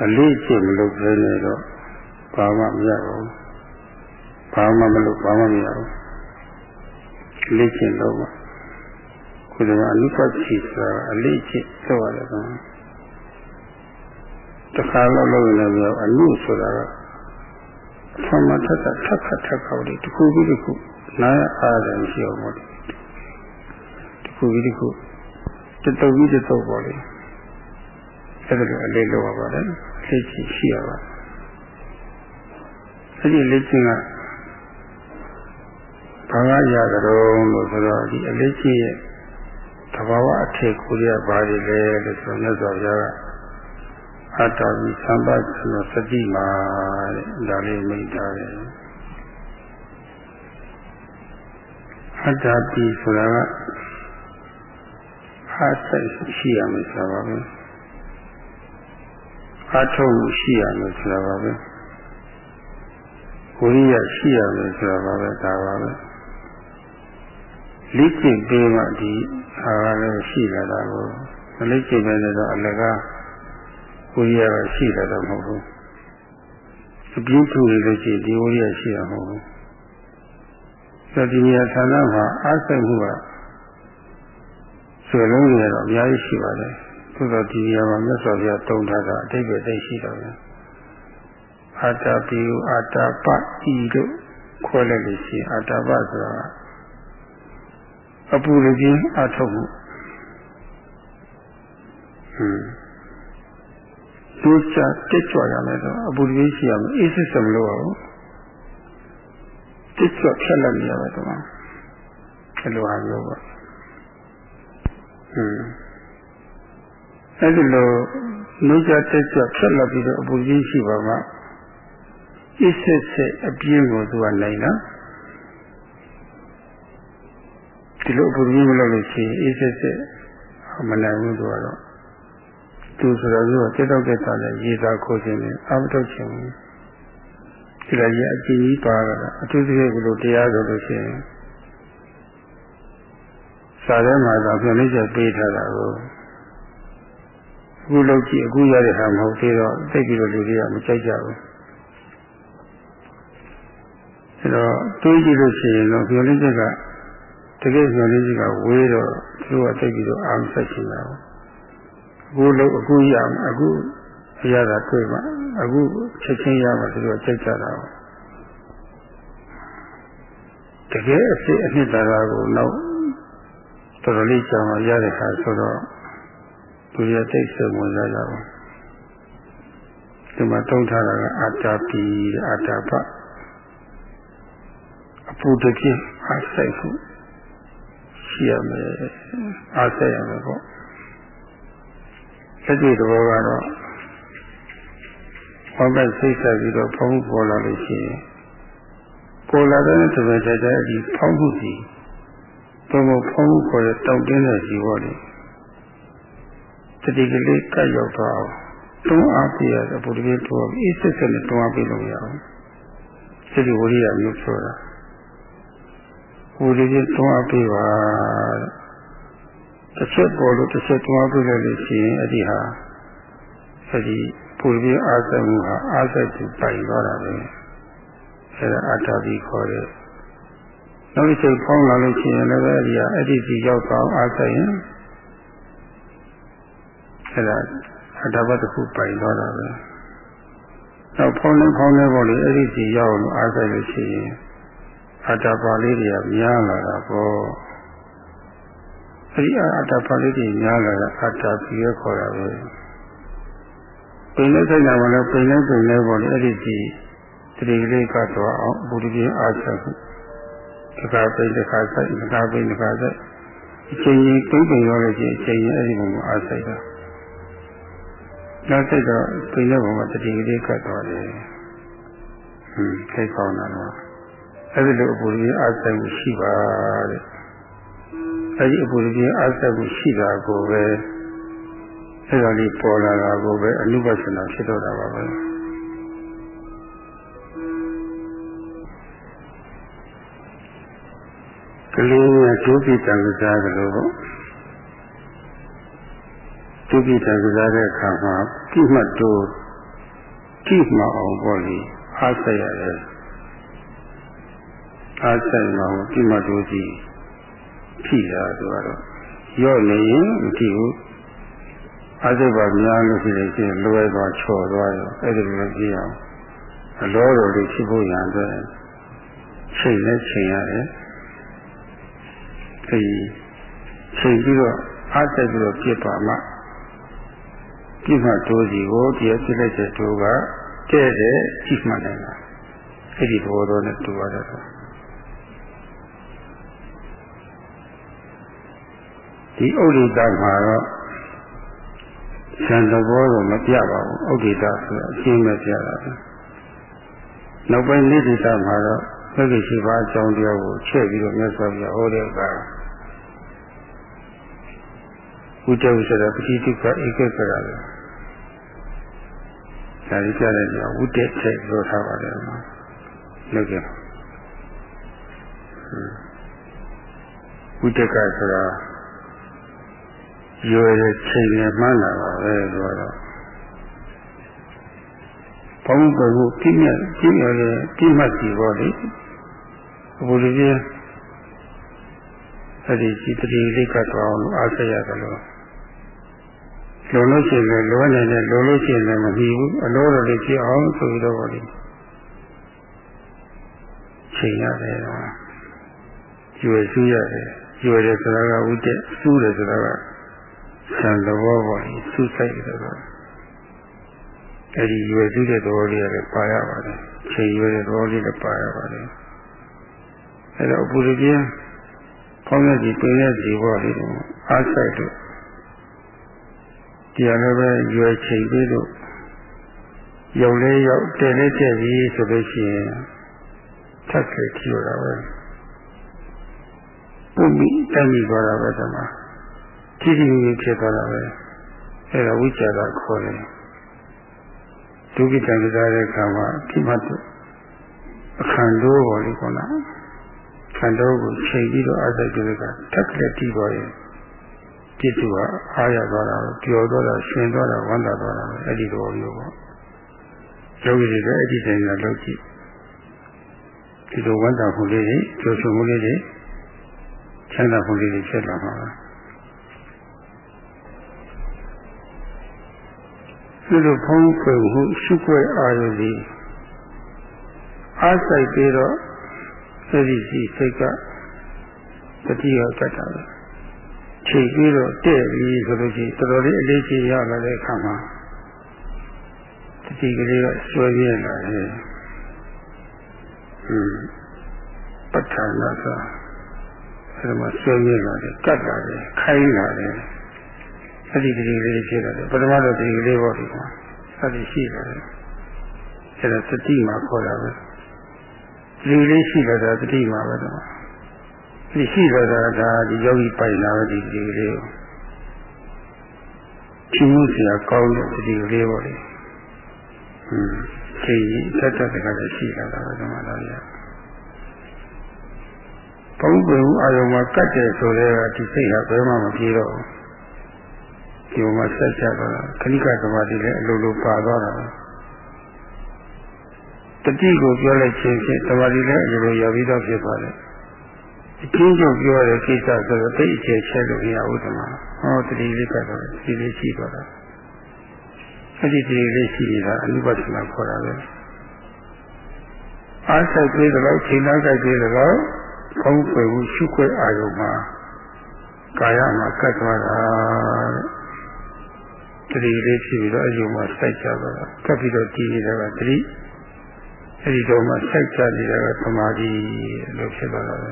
အလေးကျင့်မလုပ်ဘဲနဲ့တော့ဘာမှမရပါဘူးဘာမှမလုပ်ဘာမှမရဘူးလေ့ကျင့်တော့မှခုဒီမှာအနိပတ်ချီဆိုတာအလေးကျင့်လုပ်ရတယ်ကွာတစ်ခါလောက်လုပ်ရင်လည်းအနုဆိုတာက ဆမထက်ထက်ခတ်ထက်ခေါက်လေးတစ်ခုပြီးတစ်ခုနားအားတယ်ရှိအောင်ပေါ့တစ်ခုပြီးတစ်ခုတတုပ်ပြီးတတုပ်ပေါ့လေအဲ့ဒါလိုအလေးလောက်ပါပါတယ်အလေးချင်းရှိရပါအဲ့ဒီလေးချင်းကဘာကရကြတော့လို့ဆိုတော့ဒီအလေးချင်းရဲ့သဘာဝအထေကိုရပါလေလေလို့ဆိုတော့မြတ်စွာဘုရားက အတ္တဝိသံပါစနစတိမာတဲ့ဒါလေးမိတ်ထားတယ်အတ္တပိဆိုတာကအားစိတ်ရှိရမယ်ဆိုတာပါပဲအထုံးရှိရမယ်ဆိုတာပါပဲဝိရိယရှိရမယ်ဆိုတာပါပဲဒါပါပဲလိကျင့်ပေးမှဒီအားလည်းရှိလာတာကိုမလိကျင့်ပဲလည်းတော့အလကား ဝိရိယကရှိလာတော့မဟုတ်ဘူးအပြင်းထူနေလို့ရှိရင်ဒီဝိရိယရှိရမဟုတ်ဘူးဆိုဒီနေရာဌာနမှာအားစိတ်မှုကဆွေလုံးတွေတော့အများကြီးရှိပါတယ်သို့တော့ဒီနေရာမှာမြတ်စွာဘုရားတုံးထားတာအတိတ်ပဲသိရှိတော့တယ်အာတာပိယအာတာပဤတို့ခွဲလိုက်လို့ရှိရင်အာတာပဆိုတာအပူရခြင်းအထုတ်မှုဟွန်း တိုးချတက်ကြွရမယ်ဆိုအပူရခြင်းရှိရမယ်အေးစစ်စမလို့ရဘူးတက်ကြွဖြတ်လိုက်ရမယ်တော့အဲ့လိုဟာမျိုးပေါ့ဟွန်းအဲ့ဒီလိုနှုတ်ကြတက်ကြွဖြတ်လိုက်ပြီးတော့အပူရခြင်းရှိပါမှအေးစစ်စစ်အပြင်းကိုသူကနိုင်လားဒီလိုပုံကြီးမလုပ်လို့ရှိရင်အေးစစ်စစ်မနိုင်ဘူးသူကတော့ သူဆိုတော့သူကတက်တော့တက်တာနဲ့ရေသာခိုးခြင်းနဲ့အမထုတ်ခြင်းဒီလိုရအကြည့်ကြီးပါတာအထူးသဖြင့်ဘလို့တရားဆိုလို့ရှိရင်စာထဲမှာသာပြန်လေးချက်ပေးထားတာကိုအခုလုပ်ကြည့်အခုရတဲ့ဟာမဟုတ်သေးတော့သိပြီးတော့လူတွေကမကြိုက်ကြဘူးအဲတော့တွေးကြည့်လို့ရှိရင်တော့ပြန်လေးချက်ကတကယ်ဆိုလေးကြီးကဝေးတော့သူကတိတ်ပြီးတော့အာမဆက်ချင်တာအ ခုလို့အခုရအခုရတာတွေ့မှအခုချက်ချင်းရမှသူကစိတ်ကြတာတကယ်အစ်အနှစ်သာရကိုတော့တော်တော်လေးကြာမှရတဲ့ခါဆိုတော့သူရတိတ်ဆုံးဝင်လာကြပါဒီမှာတုံးထားတာကအတ္တပိအတ္တပအပူတပြင်းအဆိုင်ခုရှိရမယ်အားဆက်ရမယ်ပေါ့ စတိတော်ကတော့ဘောကစိတ်ဆက်ပြီးတော့ဖုံးပေါ်လာလို့ရှိရင်ပေါ်လာတဲ့တပည့်တည်းဒီဖုံးမှုစီတော့ဖုံးမှုခေါ်တဲ့တောင့်တင်းတဲ့ဇီဝတွေတတိကလေးကပ်ရောက်သွားအောင်တွန်းအားပေးရတဲ့ဘုရားတော်အေးစစ်စစ်နဲ့တွန်းအားပေးလို့ရအောင်စိတ်ဝိရိယမျိုးဆိုတာဟိုဒီကြီးတွန်းအပ်ပေးပါ တစ်ချက်ပေါ်လို့တစ်ချက်တွန်းအပ်ပေးလို့ရှိရင်အဲ့ဒီဟာအဲ့ဒီပူပြီးအာသမှုဟာအာသတိပိုင်သွားတာပဲအဲ့ဒါအတ္တတိခေါ်တယ်နောက်တစ်ချိန်ပေါင်းလာလို့ရှိရင်လည်းအဲ့ဒီဟာအဲ့ဒီစီရောက်သွားအာသရင်အဲ့ဒါအတ္တဘတစ်ခုပိုင်သွားတာပဲနောက်ဖောင်းနေဖောင်းနေပေါ့လေအဲ့ဒီစီရောက်လို့အာသလို့ရှိရင်အတ္တပါလေးတွေကများလာတာပေါ့ အဲဒီအတ္တပါလေးတွေများလာတာအတ္တပြီးရခေါ်တာပဲပိန်နဲ့ဆိုင်တာကလည်းပိန်နဲ့ပိန်နဲ့ပေါ့လေအဲ့ဒီဒီတတိလေးကတော့အောင်ဘုရားကြီးအားဆက်ခုတခါပိန်တခါဆိုင်တခါပိန်တခါဆိုင်အချိန်ကြီးပိန်ပိန်ရောလို့ရှိရင်အချိန်ကြီးအဲ့ဒီဘုံမှာအားဆိုင်တာနောက်စိတ်တော့ပိန်တဲ့ဘုံမှာတတိလေးကတော့တယ်ဟွန်းသိကောင်းတာတော့အဲဒီလိုအပူရင်းအားဆိုင်မှုရှိပါတဲ့ အဲဒီအပူရင်းအားဆိုင်မှုရှိတာကိုပဲအဲဒါလေးပေါ်လာတာကိုပဲအနုပသနာဖြစ်တော့တာပါပဲကလေးရဲ့ဒုပိတံကစားကလေးပေါ့ဒုပိတံကစားတဲ့အခါမှာတိမှတ်တို့တိမှအောင်ပေါ့လေအားဆိုင်ရတယ်အားဆိုင်မှာဒီမတိုးကြီး ထိတာဆိုတော့ရော့နေရင်မထိဘူးအစိတ်ပါများလို့ရှိရင်ရှင်လွယ်သွားချော်သွားရောအဲ့ဒီလိုကြည့်အောင်အလောတော်လေးဖြစ်ဖို့ရန်အတွက်ချိန်နဲ့ချိန်ရတယ်ဒီချိန်ပြီးတော့အားစိတ်ပြီးတော့ပြစ်ပါမှပြစ်မှတိုးစီကိုတရားပြစ်လိုက်တဲ့တိုးကတဲ့တဲ့ကြည့်မှနိုင်တာအဲ့ဒီဘောတော်နဲ့တူရတ ဒီဥဒိတမှာတော့ဇန်သဘောကိုမပြပါဘူးဥဒိတဆိုအရှင်းပဲပြတာပဲနောက်ပိုင်းနိဒိတမှာတော့သက္ကိရှိပါအကြောင်းတရားကိုချက်ပြီးတော့မြတ်စွာဘုရားဟောတဲ့အခါဥဒ္ဒဝဆိုတာပတိတိကဧကကရလေဒါကြီးပြတဲ့နေရာဝိတ္တချက်ပြောထားပါတယ်မှာလုပ်ကြဝိတ္တကဆိုတာ ရွယ်တဲ့ချိန်နဲ့မှန်းလာပါပဲဆိုတော့ဘုံကကိုပြည့်မြတ်ပြည့်ရတဲ့ပြည့်မှတ်စီပေါ့လေဘုရားကြီးအဲ့ဒီစိတ္တိလေးကတော့အောင်အားဆက်ရတယ်လို့လုံလို့ရှိရင်လောနေနဲ့လုံလို့ရှိရင်မပြီးဘူးအလိုတော်လေးဖြစ်အောင်ဆိုပြီးတော့ပေါ့လေချိန်ရတယ်ရွယ်စုရတယ်ရွယ်တယ်ဆိုတာကဥဒ္ဒေစူးတယ်ဆိုတာက ဆံသဘောပေါ့လေစူးဆိုင်တယ်တော့အဲဒီရွယ်စုတဲ့သဘောလေးလည်းပါရပါတယ်ချိန်ရွယ်တဲ့သဘောလေးလည်းပါရပါတယ်အဲတော့ပုရိသေကောင်းတဲ့ဒီပြည့်တဲ့ဒီဘောလေးတော့အားဆိုင်တော့တရားလည်းပဲရွယ်ချိန်ပြီးလို့ရုံလေးရောက်တယ်လေးတက်ပြီးဆိုလို့ရှိရင်ထပ်ခဲ့ကြည့်ရတာပဲပုံပြီးတိုင်းပြီးသွားတာပဲတမ ကြည့်ကြည့်ကြီးဖြစ်သွားတာပဲအဲဒါဝိจารခေါ်တယ်ဒုက္ခိတံကြတဲ့အခါမှာဒီမှာအခန္ဓာပေါ်လေးကောလားခန္ဓာကိုချိန်ပြီးတော့အစိုက်တွေကထပ်လက်တီးသွားရင်จิตကအားရသွားတာပျော်သွားတာရှင်သွားတာဝမ်းသာသွားတာအဲ့ဒီလိုမျိုးပေါ့ယောဂီတွေလည်းအဲ့ဒီတိုင်းကလုပ်ကြည့်ဒီလိုဝမ်းသာမှုလေးတွေကြိုးဆုံမှုလေးတွေချမ်းသာမှုလေးတွေဖြစ်လာမှာပါ ဒီလိုဖုံးဖွယ်မှုရှုွက်အာရုံဒီအားဆိုင်ပြီးတော့အဲ့ဒီစီစိတ်ကတတိယကတ္တာပဲချိန်ပြီးတော့တဲ့ပြီးဆိုလို့ရှိရင်တော်တော်လေးအလေးချိန်ရလာတဲ့အခါမှာတတိကလေးကဆွဲပြင်းလာတယ်อืมပဋ္ဌာနာသာအဲမှာဆွဲပြင်းလာတယ်ကတ်လာတယ်ခိုင်းလာတယ် အဲ့ဒီကလေးလေးဖြစ်လာတယ်ပထမတော့ဒီကလေးပေါ့ဒီမှာအဲ့ဒီရှိလာတယ်အဲ့ဒါတတိမှာခေါ်တာပဲဒီလေးရှိလာတာတတိမှာပဲတော့ဒီရှိလာတာဒါဒီယောဂီပိုင်လာပဲဒီကလေးကိုချင်းမှုစရာကောင်းတဲ့ဒီကလေးပေါ့လေဟွန်းချိန်တတ်တတ်တကလည်းရှိလာတာပဲဒီမှာတော့ရဘုံဘုံအာယုံမှာကတ်တယ်ဆိုတဲ့ဒီစိတ်ဟာဘယ်မှမပြေတော့ဘူး ဒီမှာဆက်ချသွားတာခဏိကသမာဓိလည်းအလိုလိုပါသွားတာတတိကိုပြောလိုက်ခြင်းဖြင့်သမာဓိလည်းအလိုလိုရပြီးတော့ဖြစ်သွားတယ်အချင်းချင်းပြောတဲ့ကိစ္စဆိုတော့တိတ်အခြေချက်လို့ရဥဒ္ဓမှာဟောတတိလေးကတော့ဒီလေးရှိသွားတာအဲ့ဒီတတိလေးရှိနေတာအနုပဒနာခေါ်တာပဲအားဆိုင်သေးတယ်လို့ချိန်သားကြိုက်သေးတယ်လို့ကောင်းပွေမှုရှုခွဲအာရုံမှာကာယမှာကတ်သွားတာတ တိလေးဖြစ်ပြီးတော့အယုံမှာစိုက်ကြသွားတာကပ်ပြီးတော့ကြည်နေတာကတတိအဲဒီတော့မှစိုက်ကြနေတာကသမာဓိလို့ဖြစ်သွားတာပဲ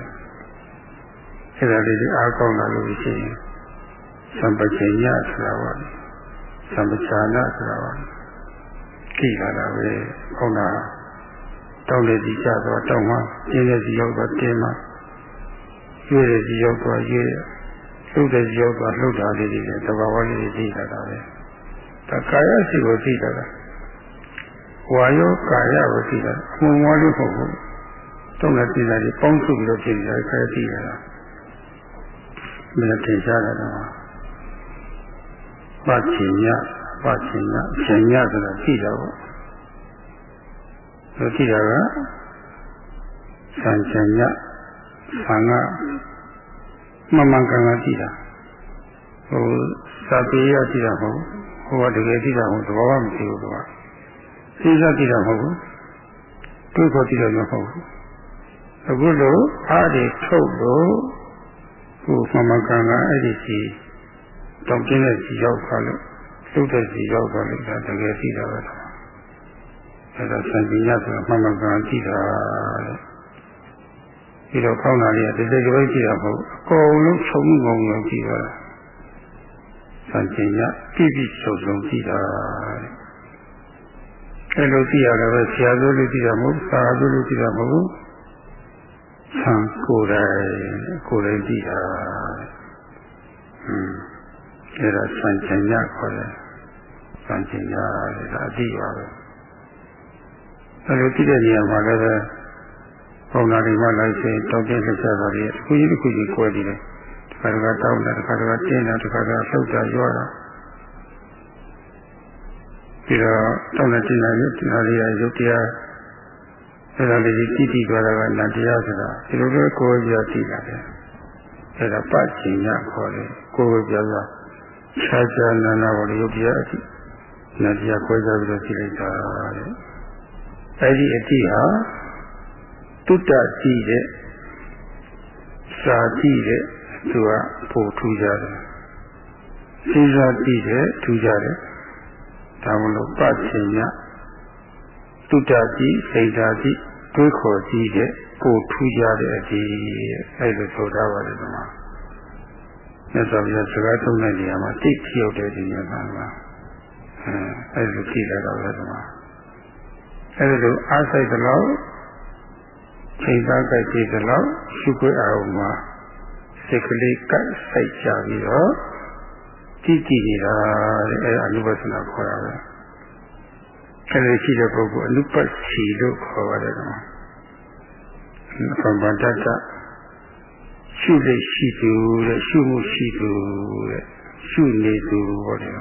အဲ့ဒါလေးအားကောင်းလာလို့ရှိရင်သံပချေညဆိုတာပါသံပချာနာဆိုတာပါကြည့်လာတာပဲဟောတာတောင်းလေစီကြတော့တောင်းမှကျင်းလေစီရောက်တော့တင်းမှရွေးလေစီရောက်တော့ရွေးလှုပ်တဲ့စီရောက်တော့လှုပ်တာလေးတွေတဘာဝလေးတွေကြည့်လာတာပဲ ဒါကာယရှိကိုကြည့်လာတာဝါယောကာယကိုကြည့်လာအမှန်ဝါလို့ဟုတ်ဘူးတုံးတဲ့ပြည်သားတွေပေါင်းစုပြီးတော့ကြည့်လာခိုင်းကြည့်လာတာမင်းထင်ရှားတယ်တော့ပတ်ချင်ညပတ်ချင်ညချင်ညဆိုတာကြည့်တော့ဘယ်ကြည့်တာကဆန်ချင်ညဆန်ကမမှန်ကန်ကန်ကြည့်တာဟိုစာပေရကြည့်တာမဟုတ် ဟိုကတကယ်သိတာမဟုတ်သဘောမသိဘူးသူကသိစားသိတာမဟုတ်ဘူးတွေးခေါ်သိတာမဟုတ်ဘူးအခုလိုအားတွေထုတ်လို့ဟိုမမကန်ကအဲ့ဒီစီတောင်ကျင်းတဲ့စီရောက်သွားလို့သုတ်တဲ့စီရောက်သွားလို့ဒါတကယ်သိတာပဲအဲ့ဒါစံပညာဆိုမမကန်သိတာတဲ့ပြီးတော့ကောင်းတာလေးကတကယ်ကြိုးကြည့်တာမဟုတ်အကုန်လုံးချုံငုံငုံကြည့်တာ စံပညာပြည့်ပြည့်စုံစုံကြည့်တာအဲ့လိုကြည့်ရတယ်ပဲဆရာတို့လူကြည့်တာမဟုတ်စာတို့လူကြည့်တာမဟုတ်ဆံကိုယ်တိုင်ကိုယ်တိုင်ကြည့်တာဟွန်းအဲ့ဒါစံပညာခေါ်တယ်စံပညာတဲ့ဒါအတိပါပဲအဲ့လိုကြည့်တဲ့နေရာမှာလည်းပဲပုံနာတွေမှလိုက်စေတောက်တဲ့လက်ချက်ပါလေတစ်ခုကြီးတစ်ခုကြီးကွဲနေတယ်တစ် ခါတခါတောင်းတာတစ်ခါတခါတင်းတာတစ်ခါတခါလှုပ်တာရောတာပြီးတော့တောင်းတဲ့တင်းတာရုပ်တရားလေးရုပ်တရားအဲ့ဒါလေးကြီးတည်တည်သွားတာကနတရားဆိုတာဒီလိုပဲကိုယ်ကြီးသိလာတယ်အဲ့ဒါပတ်ချင်ရခေါ်တယ်ကိုယ်ကိုပြောပြခြားခြားနာနာပေါ်ရုပ်တရားအတိနတရားခွဲခြားပြီးတော့သိလိုက်တာတဲ့အဲ့ဒီအတိဟာတုတ္တတိတဲ့စာတိတဲ့ သူကပို့ထူးကြတယ်စိစာတိတဲ့ထူးကြတယ်ဒါမလို့ပတ်ချင်ညတုတ္တတိစိတ်ဓာတိတွေးခေါ်ကြည့်တဲ့ပို့ထူးကြတဲ့အဒီအဲ့လိုဆိုထားပါတယ်ဒီမှာမြတ်စွာဘုရားစကားသုံးတဲ့နေရာမှာတိတ်ချရောက်တဲ့ဒီနေရာမှာအဲအဲ့လိုကြည့်လိုက်တော့လည်းဒီမှာအဲ့လိုအားစိတ်တော့ချိန်သားကြိုက်ပြီးသလောက်ရှုခွေးအောင်မှာ စိတ်ကလေးကတ်စိုက်ကြပြီးတော့ကြည့်ကြည့်နေတာတဲ့အဲအနုပသနာခေါ်တာပဲအဲဒီရှိတဲ့ပုဂ္ဂိုလ်အနုပတ်စီလို့ခေါ်ပါတယ်ကော။ဘဗန္တတရှုလေရှိသူတဲ့ရှုမှုရှိသူတဲ့ရှုနေသူဟောတယ်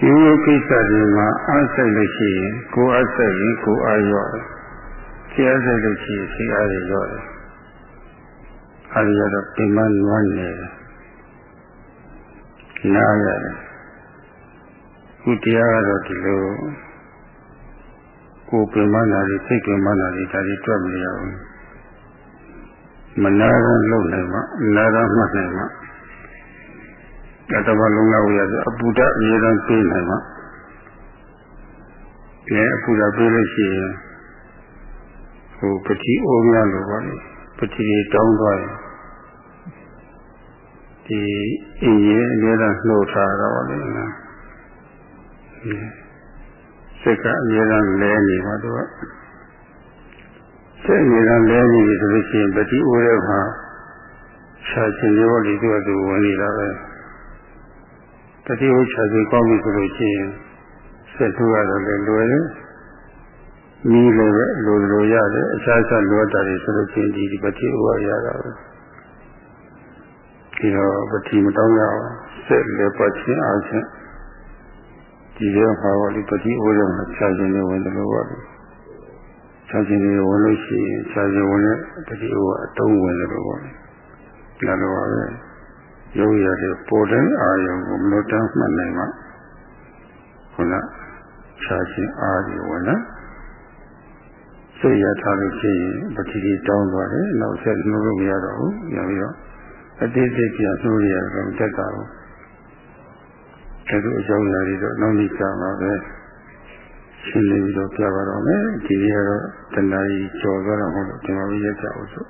ဒီလို ကိစ္စတွေမှာအားဆိုင်လို့ရှိရင်ကိုယ်အားဆိုင်ရင်ကိုယ်အားရော့တယ်။စိတ်အားဆိုင်လို့ရှိရင်စိတ်အားရော့တယ်။အားရတော့ပြမနွမ်းနေတယ်။နားရတယ်။ခုတရားကတော့ဒီလိုကိုယ်ပြမနာတွေစိတ်ပြမနာတွေဒါတွေတွက်မရဘူး။မနာတော့လုံနိုင်မှနားတော့မှတ်နိုင်မှတတမလုံးလောက်ရဆိုအပူဓာတ်အများဆုံးပေးနိုင်မှာ အဲအပူဓာတ်ပေးလို့ရှိရင်ဟိုပတိအိုးများလို့ပါလေပတိတွေတောင်းသွားရင်ဒီအင်းရဲ့အများဆုံးနှိုးထားတော့လေနော်စိတ်ကအများဆုံးလဲနေပါတော့စိတ်အများဆုံးလဲနေပြီဆိုလို့ရှိရင်ပတိအိုးရဲ့မှာရှားခြင်းရောလေသူကသူဝင်နေတာပဲတတိယချာစီကောင်းပြီဆိုလို့ရှိရင် ဆက်ထူရတော့လည်းလွယ်တယ်။နီးလည်းပဲလိုလိုရတယ်အခြားခြားလိုတာတွေဆိုလို့ရှိရင်ဒီပတိဥပရတာပဲ။ဒီတော့ပတိမတောင်းရအောင်ဆက်လည်းပတ်ချင်းအားဖြင့်ဒီရောပါပါလိပတိဥရမှာခြားခြင်းတွေဝင်တယ်လို့ပါလို့ခြားခြင်းတွေဝင်လို့ရှိရင်ခြားခြင်းဝင်တဲ့ပတိဥအတုံးဝင်တယ်လို့ပါလို့ဒါလိုပါပဲ။ရုပ်ရတဲ့ပေါ်တဲ့အာယုံကိုမလွတ်တမ်းမှတ်နိုင်မှခုန ခြားခြင်းအားဒီဝင်လာစိတ်ရထားလို့ရှိရင်ပတိတိတောင်းသွားတယ်နောက်ဆက်နှိုးလို့မရတော့ဘူးညပြီးတော့အတိတ်တိကျနှိုးရတော့တက်တာဘူးဒါတို့အကြောင်းအရာတွေတော့နောက်နေ့ကြာမှာပဲရှင်းလင်းပြီးတော့ပြပါတော့မယ်ဒီနေ့ကတော့တဏှာကြီးကြော်သွားတာမဟုတ်လို့ဒီမှာပဲရက်ကြအောင်ဆို